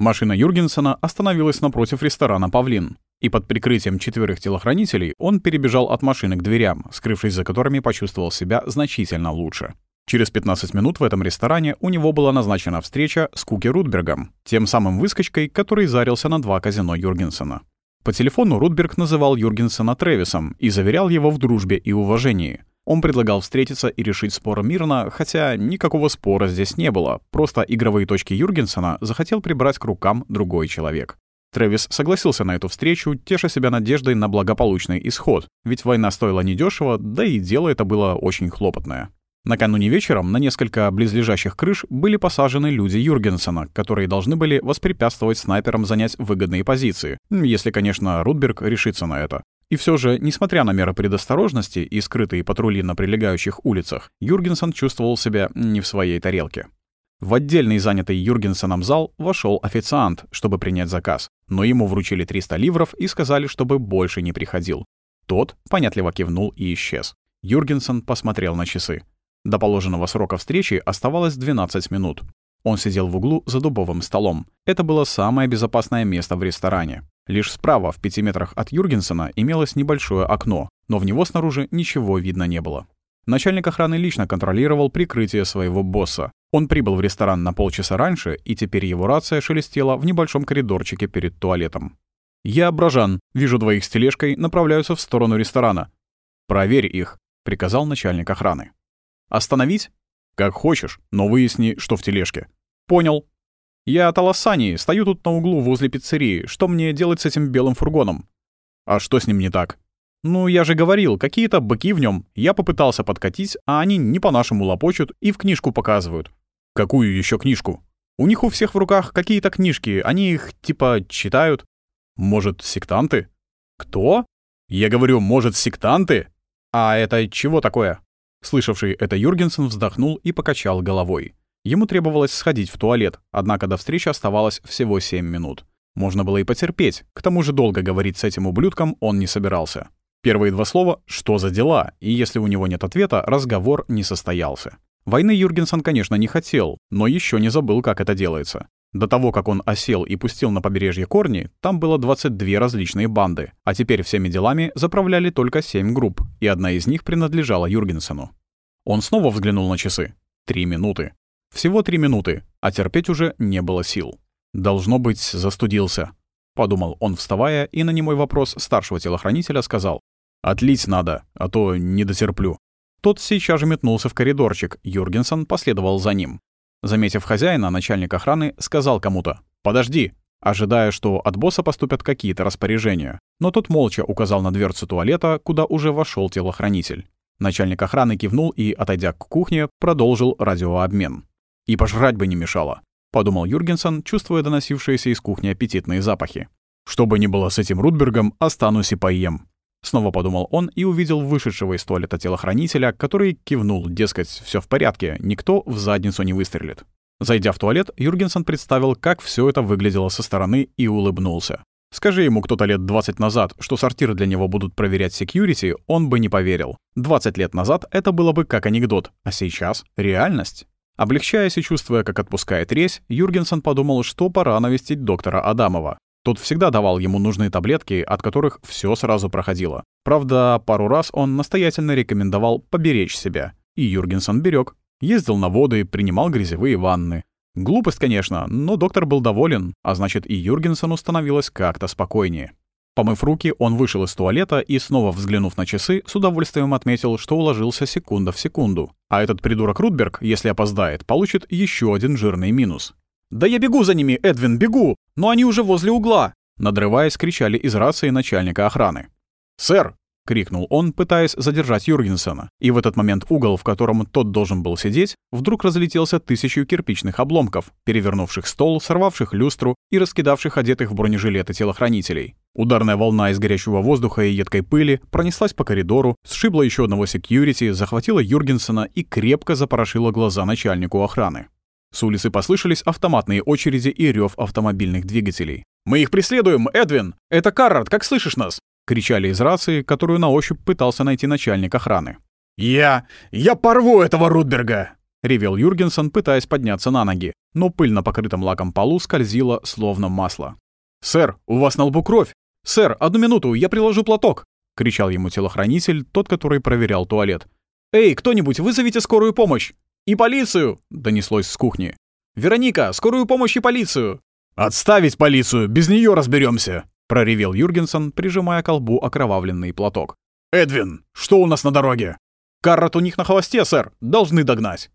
Машина Юргенсона остановилась напротив ресторана «Павлин», и под прикрытием четверых телохранителей он перебежал от машины к дверям, скрывшись за которыми почувствовал себя значительно лучше. Через 15 минут в этом ресторане у него была назначена встреча с Куки Рудбергом, тем самым выскочкой, который зарился на два казино Юргенсона. По телефону Рудберг называл Юргенсона Тревисом и заверял его в дружбе и уважении. Он предлагал встретиться и решить спор мирно, хотя никакого спора здесь не было, просто игровые точки Юргенсона захотел прибрать к рукам другой человек. Трэвис согласился на эту встречу, теша себя надеждой на благополучный исход, ведь война стоила недешево, да и дело это было очень хлопотное. Накануне вечером на несколько близлежащих крыш были посажены люди Юргенсона, которые должны были воспрепятствовать снайперам занять выгодные позиции, если, конечно, Рудберг решится на это. И все же, несмотря на меры предосторожности и скрытые патрули на прилегающих улицах, Юргенсон чувствовал себя не в своей тарелке. В отдельный занятый Юргенсоном зал вошел официант, чтобы принять заказ, но ему вручили 300 ливров и сказали, чтобы больше не приходил. Тот понятливо кивнул и исчез. Юргенсон посмотрел на часы. До положенного срока встречи оставалось 12 минут. Он сидел в углу за дубовым столом. Это было самое безопасное место в ресторане. Лишь справа, в пяти метрах от Юргенсена, имелось небольшое окно, но в него снаружи ничего видно не было. Начальник охраны лично контролировал прикрытие своего босса. Он прибыл в ресторан на полчаса раньше, и теперь его рация шелестела в небольшом коридорчике перед туалетом. «Я Брожан. Вижу двоих с тележкой, направляются в сторону ресторана». «Проверь их», — приказал начальник охраны. «Остановить?» «Как хочешь, но выясни, что в тележке». «Понял», «Я от стою тут на углу возле пиццерии. Что мне делать с этим белым фургоном?» «А что с ним не так?» «Ну, я же говорил, какие-то быки в нем. Я попытался подкатить, а они не по-нашему лопочут и в книжку показывают». «Какую еще книжку?» «У них у всех в руках какие-то книжки, они их, типа, читают». «Может, сектанты?» «Кто?» «Я говорю, может, сектанты?» «А это чего такое?» Слышавший это Юргенсен вздохнул и покачал головой. Ему требовалось сходить в туалет, однако до встречи оставалось всего 7 минут. Можно было и потерпеть, к тому же долго говорить с этим ублюдком он не собирался. Первые два слова «что за дела?», и если у него нет ответа, разговор не состоялся. Войны Юргенсон, конечно, не хотел, но еще не забыл, как это делается. До того, как он осел и пустил на побережье корни, там было 22 различные банды, а теперь всеми делами заправляли только 7 групп, и одна из них принадлежала Юргенсону. Он снова взглянул на часы. Три минуты. Всего три минуты, а терпеть уже не было сил. «Должно быть, застудился», — подумал он, вставая, и на немой вопрос старшего телохранителя сказал. «Отлить надо, а то не дотерплю». Тот сейчас же метнулся в коридорчик, Юргенсон последовал за ним. Заметив хозяина, начальник охраны сказал кому-то «Подожди», ожидая, что от босса поступят какие-то распоряжения. Но тот молча указал на дверцу туалета, куда уже вошел телохранитель. Начальник охраны кивнул и, отойдя к кухне, продолжил радиообмен. И пожрать бы не мешало, подумал Юргенсон, чувствуя доносившиеся из кухни аппетитные запахи. Что бы ни было с этим Рудбергом, останусь и поем. Снова подумал он и увидел вышедшего из туалета телохранителя, который кивнул, дескать, все в порядке, никто в задницу не выстрелит. Зайдя в туалет, Юргенсон представил, как все это выглядело со стороны и улыбнулся. Скажи ему кто-то лет 20 назад, что сортиры для него будут проверять секьюрити, он бы не поверил. 20 лет назад это было бы как анекдот, а сейчас — реальность. Облегчаясь и чувствуя, как отпускает резь, Юргенсен подумал, что пора навестить доктора Адамова. Тот всегда давал ему нужные таблетки, от которых все сразу проходило. Правда, пару раз он настоятельно рекомендовал поберечь себя. И Юргенсен берег. Ездил на воды, принимал грязевые ванны. Глупость, конечно, но доктор был доволен, а значит и Юргенсену становилось как-то спокойнее. Помыв руки, он вышел из туалета и, снова взглянув на часы, с удовольствием отметил, что уложился секунда в секунду. А этот придурок Рудберг, если опоздает, получит еще один жирный минус. «Да я бегу за ними, Эдвин, бегу! Но они уже возле угла!» Надрываясь, кричали из рации начальника охраны. «Сэр, — крикнул он, пытаясь задержать Юргенсена. И в этот момент угол, в котором тот должен был сидеть, вдруг разлетелся тысячу кирпичных обломков, перевернувших стол, сорвавших люстру и раскидавших одетых в бронежилеты телохранителей. Ударная волна из горячего воздуха и едкой пыли пронеслась по коридору, сшибла еще одного секьюрити, захватила Юргенсена и крепко запорошила глаза начальнику охраны. С улицы послышались автоматные очереди и рев автомобильных двигателей. «Мы их преследуем, Эдвин! Это Каррат, как слышишь нас?» — кричали из рации, которую на ощупь пытался найти начальник охраны. «Я... я порву этого Рудберга!» — ревел Юргенсон, пытаясь подняться на ноги, но пыль на покрытом лаком полу скользила, словно масло. «Сэр, у вас на лбу кровь! Сэр, одну минуту, я приложу платок!» — кричал ему телохранитель, тот, который проверял туалет. «Эй, кто-нибудь, вызовите скорую помощь!» «И полицию!» — донеслось с кухни. «Вероника, скорую помощь и полицию!» «Отставить полицию, без нее разберемся! Проревел Юргенсон, прижимая к колбу окровавленный платок. «Эдвин, что у нас на дороге?» «Каррот у них на хвосте, сэр, должны догнать!»